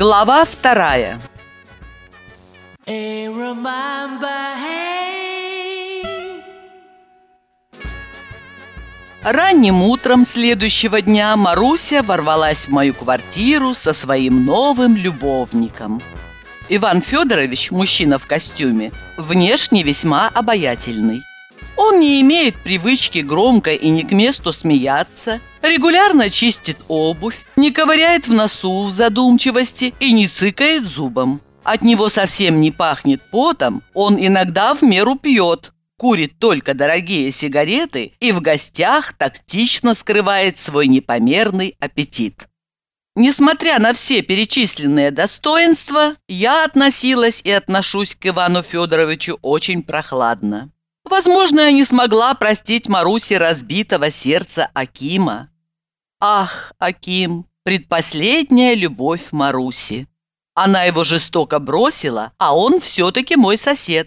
Глава вторая. Ранним утром следующего дня Маруся ворвалась в мою квартиру со своим новым любовником. Иван Федорович, мужчина в костюме, внешне весьма обаятельный. Он не имеет привычки громко и не к месту смеяться, регулярно чистит обувь, не ковыряет в носу в задумчивости и не цыкает зубом. От него совсем не пахнет потом, он иногда в меру пьет, курит только дорогие сигареты и в гостях тактично скрывает свой непомерный аппетит. Несмотря на все перечисленные достоинства, я относилась и отношусь к Ивану Федоровичу очень прохладно. Возможно, я не смогла простить Марусе разбитого сердца Акима. Ах, Аким, предпоследняя любовь Маруси. Она его жестоко бросила, а он все-таки мой сосед.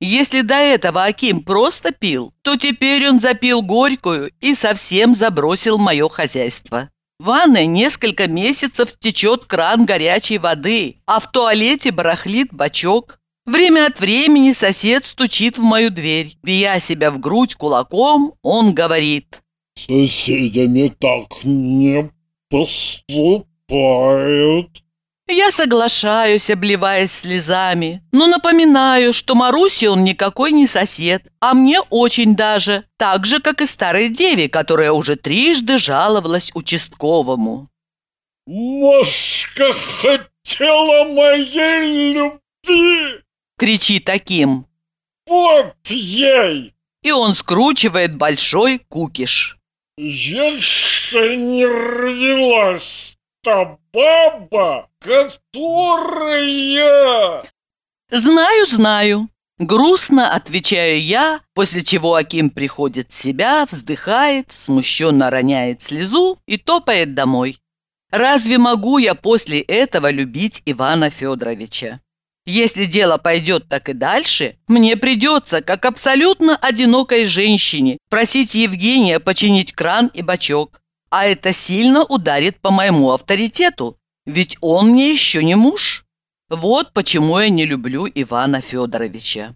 Если до этого Аким просто пил, то теперь он запил горькую и совсем забросил мое хозяйство. В ванной несколько месяцев течет кран горячей воды, а в туалете барахлит бачок. Время от времени сосед стучит в мою дверь. Бия себя в грудь кулаком, он говорит. соседями так не поступают. Я соглашаюсь, обливаясь слезами, но напоминаю, что Марусе он никакой не сосед, а мне очень даже, так же, как и старой деве, которая уже трижды жаловалась участковому. Машка хотела моей любви. Кричит таким. Вот ей. И он скручивает большой кукиш. Еще не родилась та баба, которая... Знаю, знаю. Грустно отвечаю я, после чего Аким приходит в себя, вздыхает, смущенно роняет слезу и топает домой. Разве могу я после этого любить Ивана Федоровича? Если дело пойдет так и дальше, мне придется, как абсолютно одинокой женщине, просить Евгения починить кран и бачок. А это сильно ударит по моему авторитету, ведь он мне еще не муж. Вот почему я не люблю Ивана Федоровича.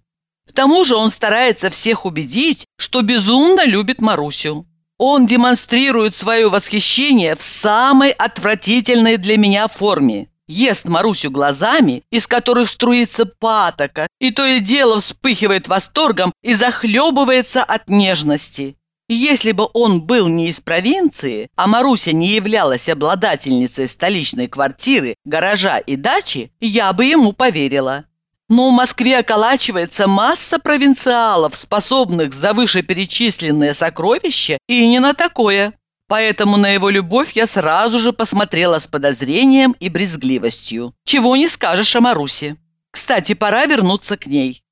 К тому же он старается всех убедить, что безумно любит Марусю. Он демонстрирует свое восхищение в самой отвратительной для меня форме. Ест Марусю глазами, из которых струится патока, и то и дело вспыхивает восторгом и захлебывается от нежности. Если бы он был не из провинции, а Маруся не являлась обладательницей столичной квартиры, гаража и дачи, я бы ему поверила. Но в Москве околачивается масса провинциалов, способных за вышеперечисленные сокровища, и не на такое. Поэтому на его любовь я сразу же посмотрела с подозрением и брезгливостью. Чего не скажешь о Марусе. Кстати, пора вернуться к ней.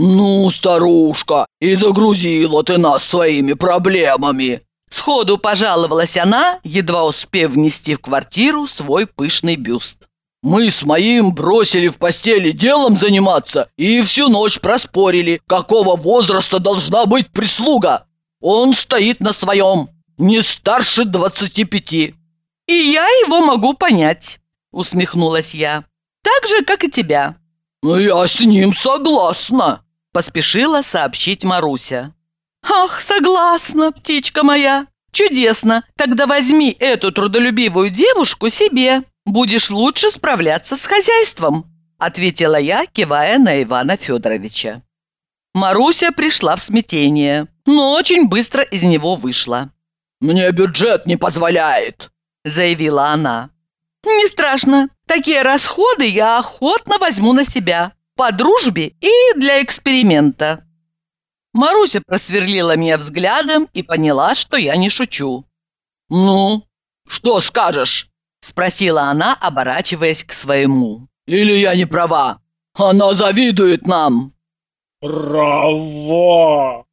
«Ну, старушка, и загрузила ты нас своими проблемами!» Сходу пожаловалась она, едва успев внести в квартиру свой пышный бюст. «Мы с моим бросили в постели делом заниматься и всю ночь проспорили, какого возраста должна быть прислуга. Он стоит на своем, не старше двадцати пяти». «И я его могу понять», — усмехнулась я. «Так же, как и тебя». «Я с ним согласна», поспешила сообщить Маруся. «Ах, согласна, птичка моя! Чудесно! Тогда возьми эту трудолюбивую девушку себе. Будешь лучше справляться с хозяйством», ответила я, кивая на Ивана Федоровича. Маруся пришла в смятение, но очень быстро из него вышла. «Мне бюджет не позволяет», заявила она. «Не страшно. Такие расходы я охотно возьму на себя по дружбе и для эксперимента. Маруся просверлила меня взглядом и поняла, что я не шучу. «Ну, что скажешь?» – спросила она, оборачиваясь к своему. «Или я не права? Она завидует нам!» Права!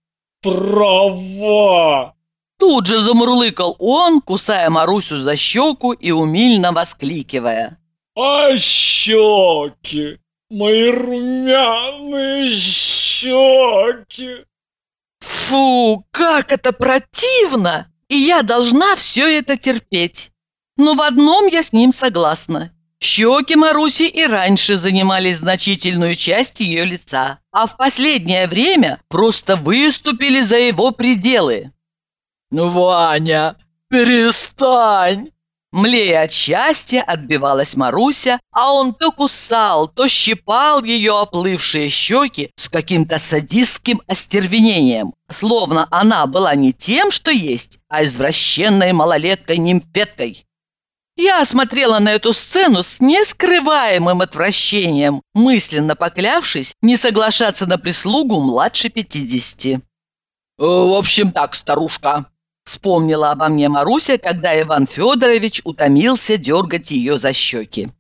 Права! Тут же замурлыкал он, кусая Марусю за щеку и умильно воскликивая. А щеки! Мои румяные щеки! Фу, как это противно! И я должна все это терпеть. Но в одном я с ним согласна. Щеки Маруси и раньше занимали значительную часть ее лица, а в последнее время просто выступили за его пределы. «Ну, Ваня, перестань!» Млея от счастья, отбивалась Маруся, а он то кусал, то щипал ее оплывшие щеки с каким-то садистским остервенением, словно она была не тем, что есть, а извращенной малолеткой-нимфеткой. Я смотрела на эту сцену с нескрываемым отвращением, мысленно поклявшись не соглашаться на прислугу младше пятидесяти. «В общем так, старушка», Вспомнила обо мне Маруся, когда Иван Федорович утомился дергать ее за щеки.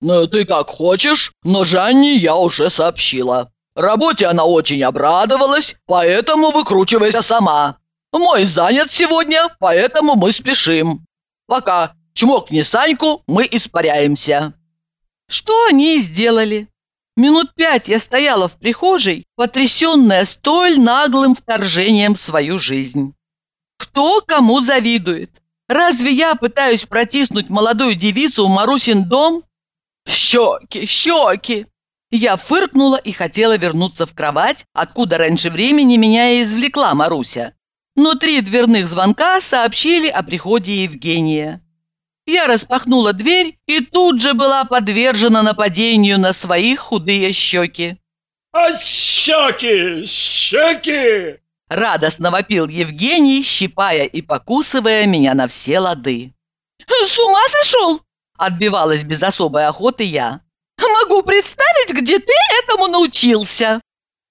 «Ну, ты как хочешь, но Жанне я уже сообщила. Работе она очень обрадовалась, поэтому выкручивайся сама. Мой занят сегодня, поэтому мы спешим. Пока чмокни Саньку, мы испаряемся». Что они сделали. Минут пять я стояла в прихожей, потрясенная столь наглым вторжением в свою жизнь. Кто кому завидует? Разве я пытаюсь протиснуть молодую девицу в Марусин дом? Щеки, щеки! Я фыркнула и хотела вернуться в кровать, откуда раньше времени меня и извлекла Маруся. Но три дверных звонка сообщили о приходе Евгения. Я распахнула дверь и тут же была подвержена нападению на свои худые щеки. «А щеки, щеки!» Радостно вопил Евгений, щипая и покусывая меня на все лады. «С ума сошел?» – отбивалась без особой охоты я. «Могу представить, где ты этому научился!»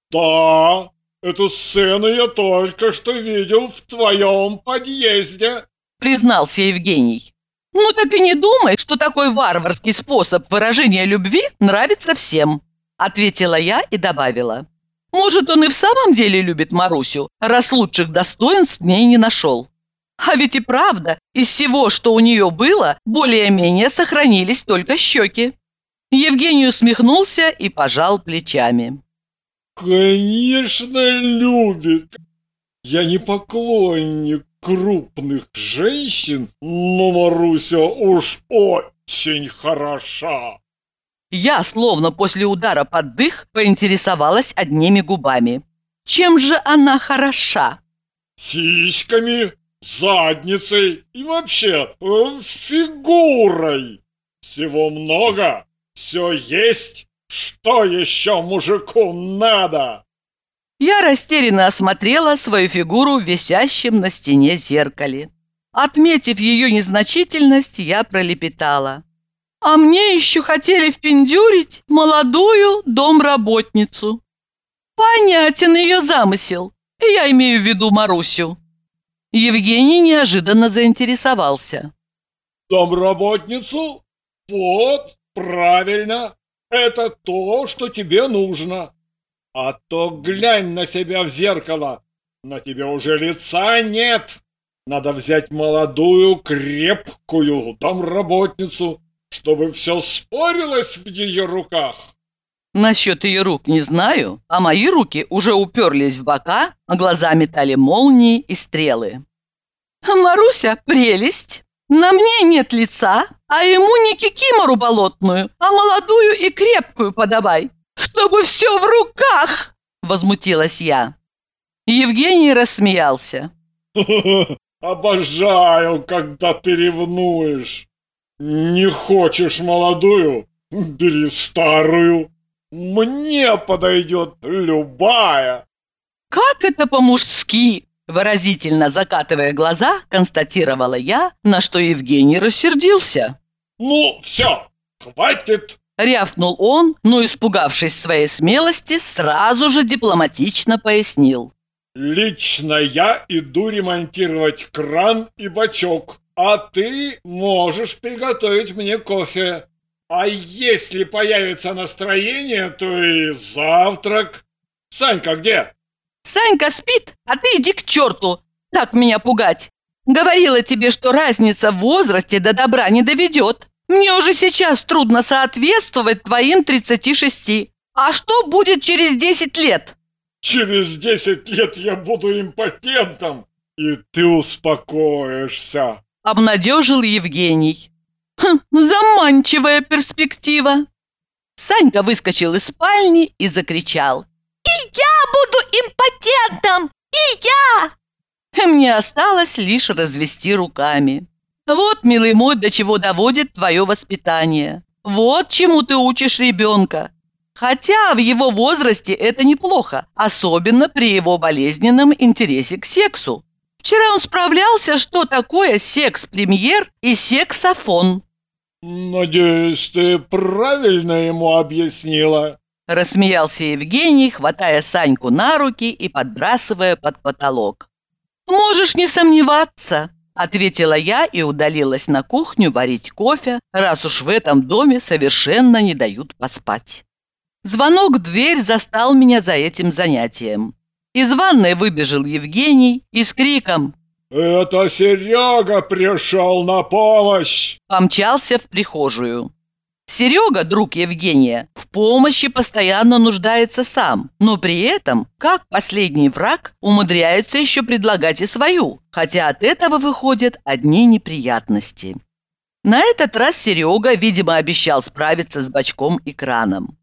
«Да, эту сцену я только что видел в твоем подъезде!» – признался Евгений. «Ну так и не думай, что такой варварский способ выражения любви нравится всем!» – ответила я и добавила. Может, он и в самом деле любит Марусю, раз лучших достоинств в ней не нашел. А ведь и правда, из всего, что у нее было, более-менее сохранились только щеки. Евгений усмехнулся и пожал плечами. «Конечно, любит. Я не поклонник крупных женщин, но Маруся уж очень хороша». Я, словно после удара под дых, поинтересовалась одними губами. Чем же она хороша? Сиськами, задницей и вообще э, фигурой. Всего много, все есть. Что еще мужику надо? Я растерянно осмотрела свою фигуру в висящем на стене зеркале. Отметив ее незначительность, я пролепетала. А мне еще хотели впендюрить молодую домработницу. Понятен ее замысел. Я имею в виду Марусю. Евгений неожиданно заинтересовался. Домработницу? Вот, правильно. Это то, что тебе нужно. А то глянь на себя в зеркало. На тебе уже лица нет. Надо взять молодую, крепкую домработницу, чтобы все спорилось в ее руках. Насчет ее рук не знаю, а мои руки уже уперлись в бока, а глаза метали молнии и стрелы. «Маруся, прелесть! На мне нет лица, а ему не кикимору болотную, а молодую и крепкую подавай, чтобы все в руках!» Возмутилась я. Евгений рассмеялся. «Обожаю, когда ты ревнуешь. Не хочешь молодую? Бери старую. Мне подойдет любая. Как это по-мужски? Выразительно закатывая глаза, констатировала я, на что Евгений рассердился. Ну, все, хватит. Рявкнул он, но, испугавшись своей смелости, сразу же дипломатично пояснил. Лично я иду ремонтировать кран и бачок. А ты можешь приготовить мне кофе. А если появится настроение, то и завтрак. Санька где? Санька спит, а ты иди к черту. Так меня пугать. Говорила тебе, что разница в возрасте до добра не доведет. Мне уже сейчас трудно соответствовать твоим 36. А что будет через 10 лет? Через десять лет я буду импотентом, и ты успокоишься. Обнадежил Евгений. Хм, заманчивая перспектива. Санька выскочил из спальни и закричал. «И я буду импотентом! И я!» Мне осталось лишь развести руками. Вот, милый мой, до чего доводит твое воспитание. Вот чему ты учишь ребенка. Хотя в его возрасте это неплохо, особенно при его болезненном интересе к сексу. Вчера он справлялся, что такое секс-премьер и сексофон. «Надеюсь, ты правильно ему объяснила?» Рассмеялся Евгений, хватая Саньку на руки и подбрасывая под потолок. «Можешь не сомневаться», — ответила я и удалилась на кухню варить кофе, раз уж в этом доме совершенно не дают поспать. Звонок в дверь застал меня за этим занятием. Из ванной выбежал Евгений и с криком «Это Серега пришел на помощь!» помчался в прихожую. Серега, друг Евгения, в помощи постоянно нуждается сам, но при этом, как последний враг, умудряется еще предлагать и свою, хотя от этого выходят одни неприятности. На этот раз Серега, видимо, обещал справиться с бачком и краном.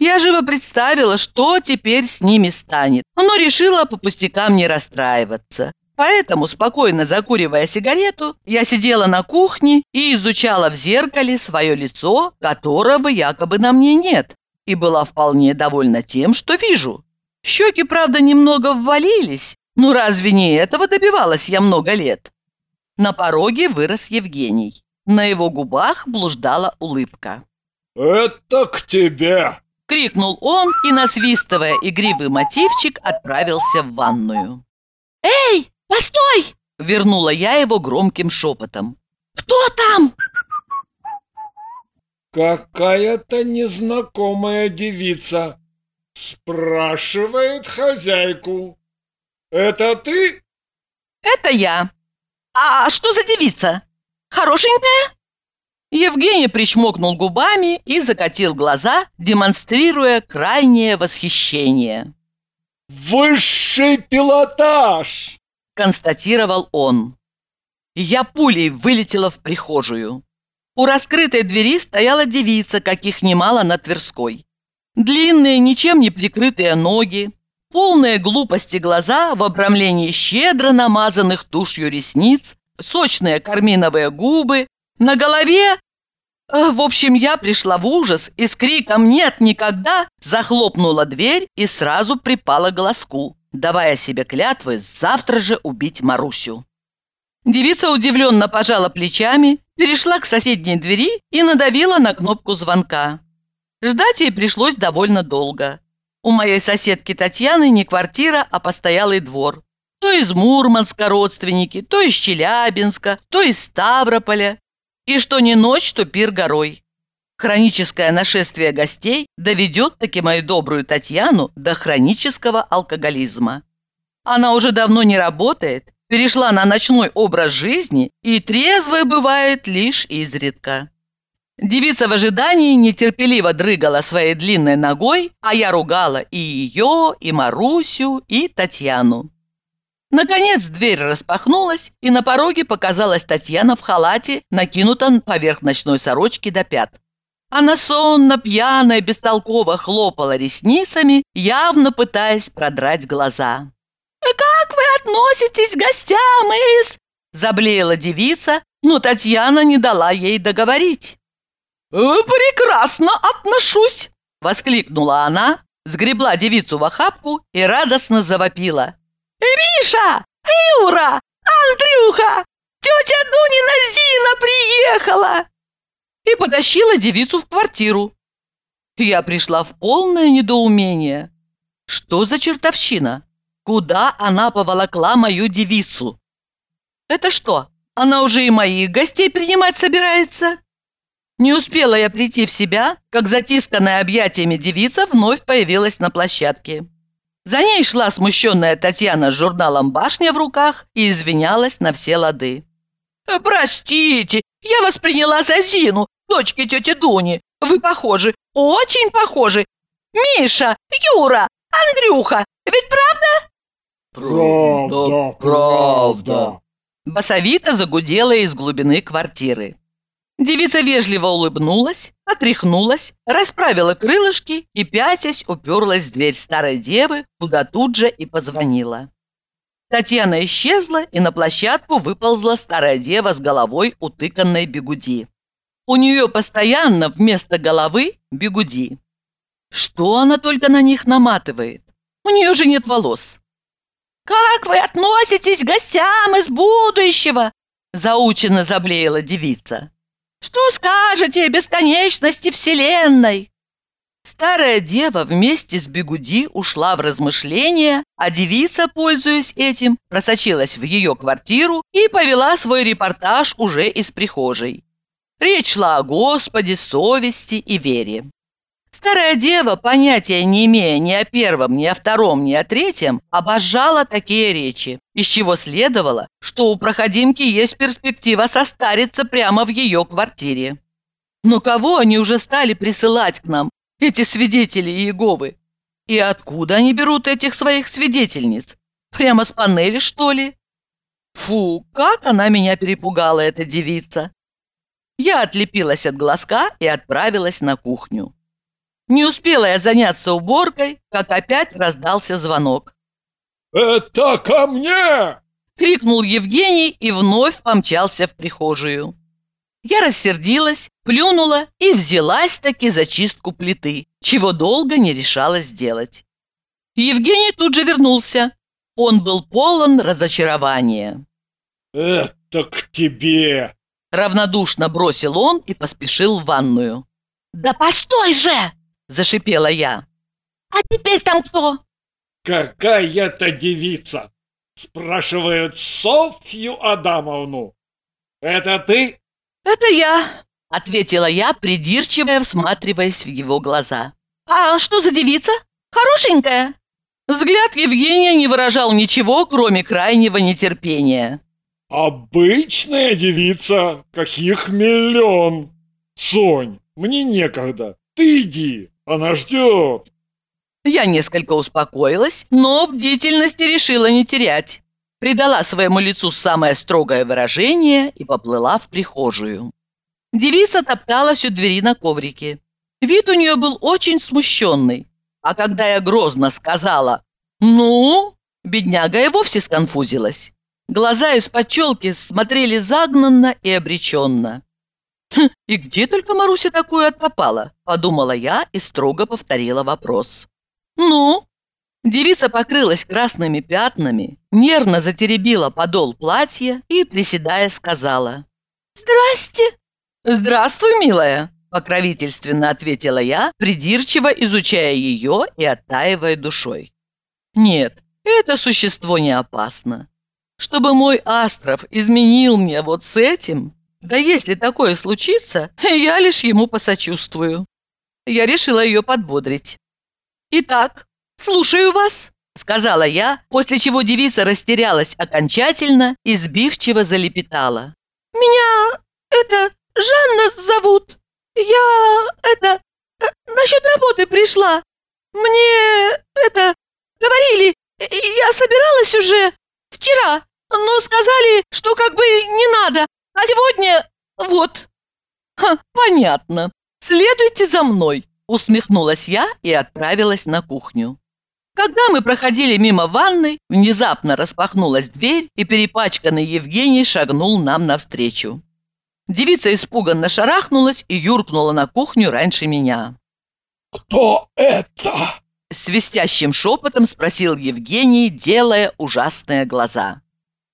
Я живо представила, что теперь с ними станет, но решила по пустякам не расстраиваться. Поэтому, спокойно закуривая сигарету, я сидела на кухне и изучала в зеркале свое лицо, которого якобы на мне нет, и была вполне довольна тем, что вижу. Щеки, правда, немного ввалились, но разве не этого добивалась я много лет? На пороге вырос Евгений. На его губах блуждала улыбка. «Это к тебе!» Крикнул он и, насвистывая игривый мотивчик, отправился в ванную. «Эй, постой!» — вернула я его громким шепотом. «Кто там?» «Какая-то незнакомая девица спрашивает хозяйку. Это ты?» «Это я. А что за девица? Хорошенькая?» Евгений причмокнул губами и закатил глаза, демонстрируя крайнее восхищение. «Высший пилотаж!» – констатировал он. Я пулей вылетела в прихожую. У раскрытой двери стояла девица, каких немало на Тверской. Длинные, ничем не прикрытые ноги, полные глупости глаза в обрамлении щедро намазанных тушью ресниц, сочные карминовые губы, на голове... Э, в общем, я пришла в ужас и с криком «Нет, никогда!» захлопнула дверь и сразу припала к глазку, давая себе клятвы завтра же убить Марусю. Девица удивленно пожала плечами, перешла к соседней двери и надавила на кнопку звонка. Ждать ей пришлось довольно долго. У моей соседки Татьяны не квартира, а постоялый двор. То из Мурманска родственники, то из Челябинска, то из Ставрополя. И что не ночь, то пир горой. Хроническое нашествие гостей доведет таки мою добрую Татьяну до хронического алкоголизма. Она уже давно не работает, перешла на ночной образ жизни и трезвой бывает лишь изредка. Девица в ожидании нетерпеливо дрыгала своей длинной ногой, а я ругала и ее, и Марусю, и Татьяну. Наконец дверь распахнулась, и на пороге показалась Татьяна в халате, накинутом поверх ночной сорочки до пят. Она сонно, пьяная, бестолково хлопала ресницами, явно пытаясь продрать глаза. «Как вы относитесь к гостям из...» Заблеяла девица, но Татьяна не дала ей договорить. «Прекрасно отношусь!» — воскликнула она, сгребла девицу в охапку и радостно завопила. «Миша! Юра! Андрюха! Тетя Дунина Зина приехала!» И потащила девицу в квартиру. Я пришла в полное недоумение. Что за чертовщина? Куда она поволокла мою девицу? Это что, она уже и моих гостей принимать собирается? Не успела я прийти в себя, как затисканная объятиями девица вновь появилась на площадке. За ней шла смущенная Татьяна с журналом «Башня» в руках и извинялась на все лады. «Простите, я вас приняла за Зину, дочки тети Дуни. Вы похожи, очень похожи. Миша, Юра, Андрюха, ведь правда?» Правда, правда. Басовито загудела из глубины квартиры. Девица вежливо улыбнулась, отряхнулась, расправила крылышки и, пятясь, уперлась в дверь старой девы, куда тут же и позвонила. Татьяна исчезла, и на площадку выползла старая дева с головой, утыканной бегуди. У нее постоянно вместо головы бегуди. Что она только на них наматывает? У нее же нет волос. «Как вы относитесь к гостям из будущего?» заученно заблеяла девица. «Что скажете о бесконечности Вселенной?» Старая дева вместе с Бегуди ушла в размышления, а девица, пользуясь этим, просочилась в ее квартиру и повела свой репортаж уже из прихожей. Речь шла о Господе, совести и вере. Старая дева, понятия не имея ни о первом, ни о втором, ни о третьем, обожала такие речи, из чего следовало, что у проходимки есть перспектива состариться прямо в ее квартире. Но кого они уже стали присылать к нам, эти свидетели Иеговы? И откуда они берут этих своих свидетельниц? Прямо с панели, что ли? Фу, как она меня перепугала, эта девица. Я отлепилась от глазка и отправилась на кухню. Не успела я заняться уборкой, как опять раздался звонок. «Это ко мне!» — крикнул Евгений и вновь помчался в прихожую. Я рассердилась, плюнула и взялась-таки за чистку плиты, чего долго не решалась сделать. Евгений тут же вернулся. Он был полон разочарования. «Это к тебе!» Равнодушно бросил он и поспешил в ванную. «Да постой же!» – зашипела я. «А теперь там кто?» «Какая-то девица!» Спрашивают Софью Адамовну. «Это ты?» «Это я», — ответила я, придирчиво всматриваясь в его глаза. «А что за девица? Хорошенькая?» Взгляд Евгения не выражал ничего, кроме крайнего нетерпения. Обычная девица, каких миллион. Сонь, мне некогда. Ты иди, она ждет. Я несколько успокоилась, но бдительности решила не терять. Придала своему лицу самое строгое выражение и поплыла в прихожую. Девица топталась у двери на коврике. Вид у нее был очень смущенный. А когда я грозно сказала «Ну?», бедняга и вовсе сконфузилась. Глаза из-под челки смотрели загнанно и обреченно. «Хм, «И где только Маруся такую откопала?» – подумала я и строго повторила вопрос. «Ну?» Девица покрылась красными пятнами, нервно затеребила подол платья и, приседая, сказала. «Здрасте!» «Здравствуй, милая!» – покровительственно ответила я, придирчиво изучая ее и оттаивая душой. «Нет, это существо не опасно чтобы мой Астров изменил мне вот с этим? Да если такое случится, я лишь ему посочувствую. Я решила ее подбодрить. «Итак, слушаю вас», — сказала я, после чего девица растерялась окончательно и сбивчиво залепетала. «Меня, это, Жанна зовут. Я, это, э, насчет работы пришла. Мне, это, говорили, я собиралась уже вчера, но сказали, что как бы не надо, а сегодня вот». Ха, понятно. Следуйте за мной, усмехнулась я и отправилась на кухню. Когда мы проходили мимо ванной, внезапно распахнулась дверь, и перепачканный Евгений шагнул нам навстречу. Девица испуганно шарахнулась и юркнула на кухню раньше меня. «Кто это?» Свистящим шепотом спросил Евгений, делая ужасные глаза.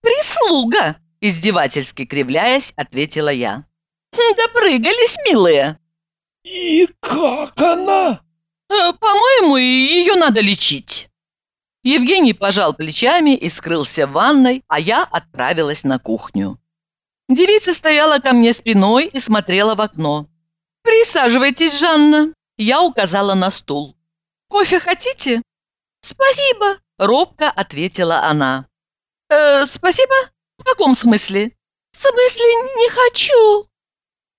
«Прислуга!» – издевательски кривляясь, ответила я. «Допрыгались, милые!» «И как она?» «Э, «По-моему, ее надо лечить». Евгений пожал плечами и скрылся в ванной, а я отправилась на кухню. Девица стояла ко мне спиной и смотрела в окно. «Присаживайтесь, Жанна!» Я указала на стул. «Кофе хотите?» «Спасибо!» — робко ответила она. «Э, спасибо? Каком смысле?» «В смысле не хочу?»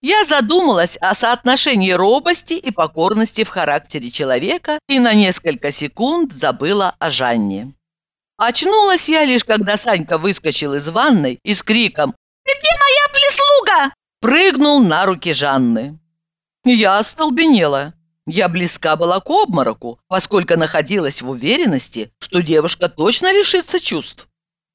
Я задумалась о соотношении робости и покорности в характере человека и на несколько секунд забыла о Жанне. Очнулась я лишь, когда Санька выскочил из ванной и с криком «Где моя прислуга?» прыгнул на руки Жанны. Я остолбенела. Я близка была к обмороку, поскольку находилась в уверенности, что девушка точно лишится чувств.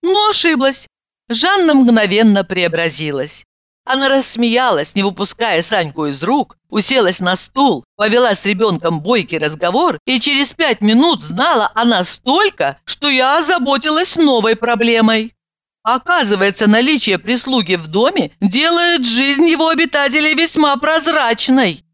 Но ошиблась. Жанна мгновенно преобразилась. Она рассмеялась, не выпуская Саньку из рук, уселась на стул, повела с ребенком бойкий разговор и через пять минут знала она столько, что я озаботилась новой проблемой. Оказывается, наличие прислуги в доме делает жизнь его обитателей весьма прозрачной.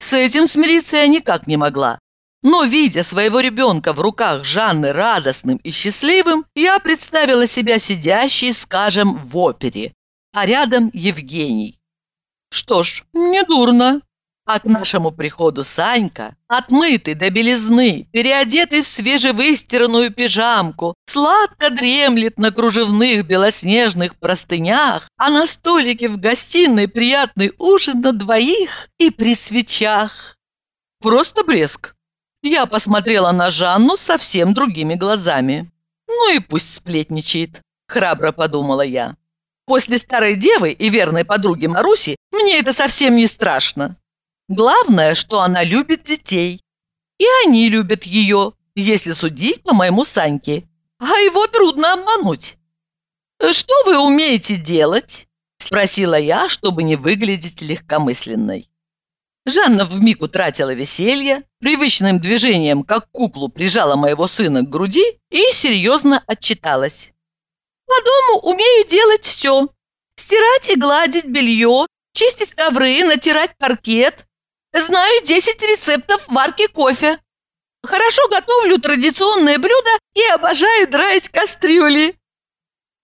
С этим смириться я никак не могла. Но, видя своего ребенка в руках Жанны радостным и счастливым, я представила себя сидящей, скажем, в опере, а рядом Евгений. Что ж, не дурно. А к нашему приходу Санька, отмытый до белизны, переодетый в свежевыстиранную пижамку, сладко дремлет на кружевных белоснежных простынях, а на столике в гостиной приятный ужин на двоих и при свечах. Просто блеск. Я посмотрела на Жанну совсем другими глазами. Ну и пусть сплетничает, храбро подумала я. После старой девы и верной подруги Маруси мне это совсем не страшно. Главное, что она любит детей. И они любят ее, если судить по моему Саньке. А его трудно обмануть. «Что вы умеете делать?» – спросила я, чтобы не выглядеть легкомысленной. Жанна вмиг утратила веселье, привычным движением, как куклу, прижала моего сына к груди и серьезно отчиталась. По дому умею делать все. Стирать и гладить белье, чистить ковры, натирать паркет. Знаю 10 рецептов варки кофе. Хорошо готовлю традиционные блюда и обожаю драить кастрюли.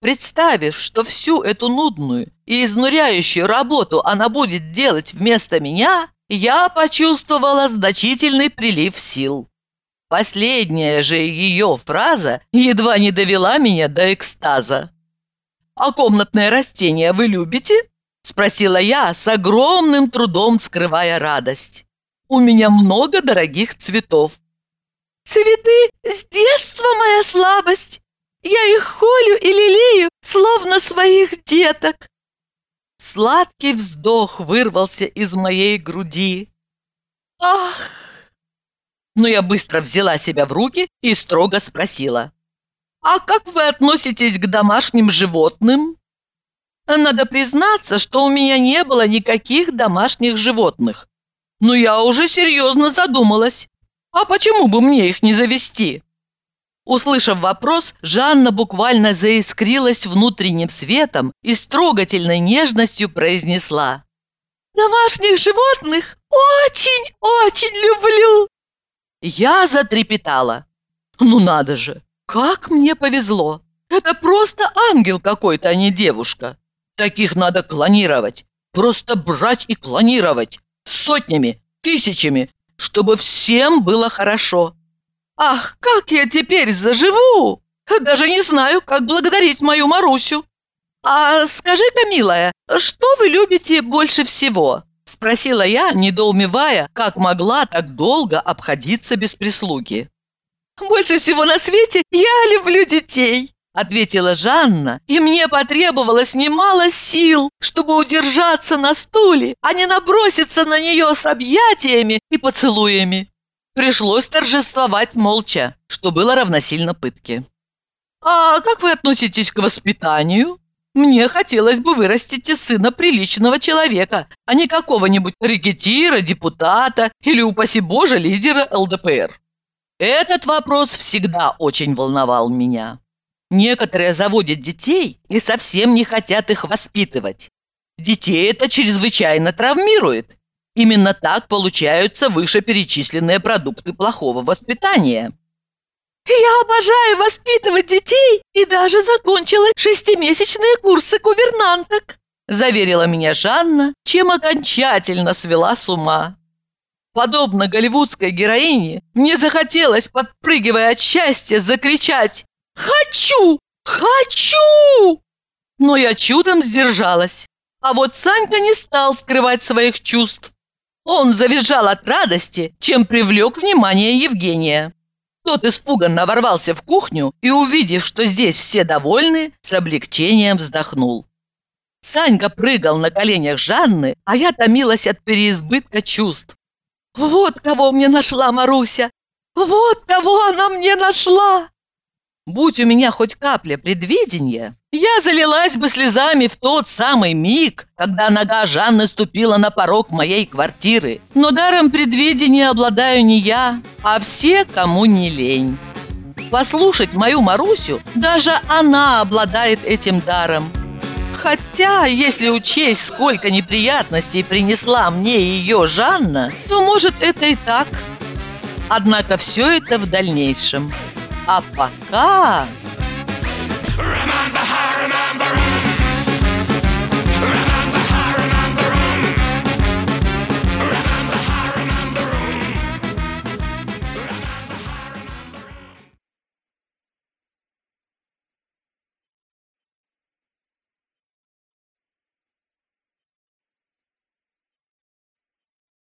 Представив, что всю эту нудную и изнуряющую работу она будет делать вместо меня, я почувствовала значительный прилив сил. Последняя же ее фраза едва не довела меня до экстаза. «А комнатное растение вы любите?» – спросила я, с огромным трудом скрывая радость. «У меня много дорогих цветов». «Цветы с детства моя слабость. Я их холю и лелею, словно своих деток». Сладкий вздох вырвался из моей груди. «Ах!» но я быстро взяла себя в руки и строго спросила. «А как вы относитесь к домашним животным?» Надо признаться, что у меня не было никаких домашних животных. Но я уже серьезно задумалась. А почему бы мне их не завести? Услышав вопрос, Жанна буквально заискрилась внутренним светом и с трогательной нежностью произнесла. «Домашних животных очень-очень люблю!» Я затрепетала. Ну надо же, как мне повезло. Это просто ангел какой-то, а не девушка. Таких надо клонировать. Просто брать и клонировать. Сотнями, тысячами, чтобы всем было хорошо. Ах, как я теперь заживу! Даже не знаю, как благодарить мою Марусю. А скажи-ка, милая, что вы любите больше всего? Спросила я, недоумевая, как могла так долго обходиться без прислуги. «Больше всего на свете я люблю детей», — ответила Жанна, и мне потребовалось немало сил, чтобы удержаться на стуле, а не наброситься на нее с объятиями и поцелуями. Пришлось торжествовать молча, что было равносильно пытке. «А как вы относитесь к воспитанию?» Мне хотелось бы вырастить из сына приличного человека, а не какого-нибудь рекетира, депутата или, упаси боже, лидера ЛДПР. Этот вопрос всегда очень волновал меня. Некоторые заводят детей и совсем не хотят их воспитывать. Детей это чрезвычайно травмирует. Именно так получаются вышеперечисленные продукты плохого воспитания. Я обожаю воспитывать детей и даже закончила шестимесячные курсы гувернанток», заверила меня Жанна, чем окончательно свела с ума. Подобно голливудской героине, мне захотелось, подпрыгивая от счастья, закричать «Хочу! Хочу!» Но я чудом сдержалась. А вот Санька не стал скрывать своих чувств. Он завизжал от радости, чем привлек внимание Евгения. Тот испуганно ворвался в кухню и, увидев, что здесь все довольны, с облегчением вздохнул. Санька прыгал на коленях Жанны, а я томилась от переизбытка чувств. «Вот кого мне нашла Маруся! Вот кого она мне нашла!» Будь у меня хоть капля предвидения, я залилась бы слезами в тот самый миг, когда нога Жанны ступила на порог моей квартиры. Но даром предвидения обладаю не я, а все, кому не лень. Послушать мою Марусю, даже она обладает этим даром. Хотя, если учесть, сколько неприятностей принесла мне ее Жанна, то, может, это и так. Однако все это в дальнейшем. А пока... Remember, remember,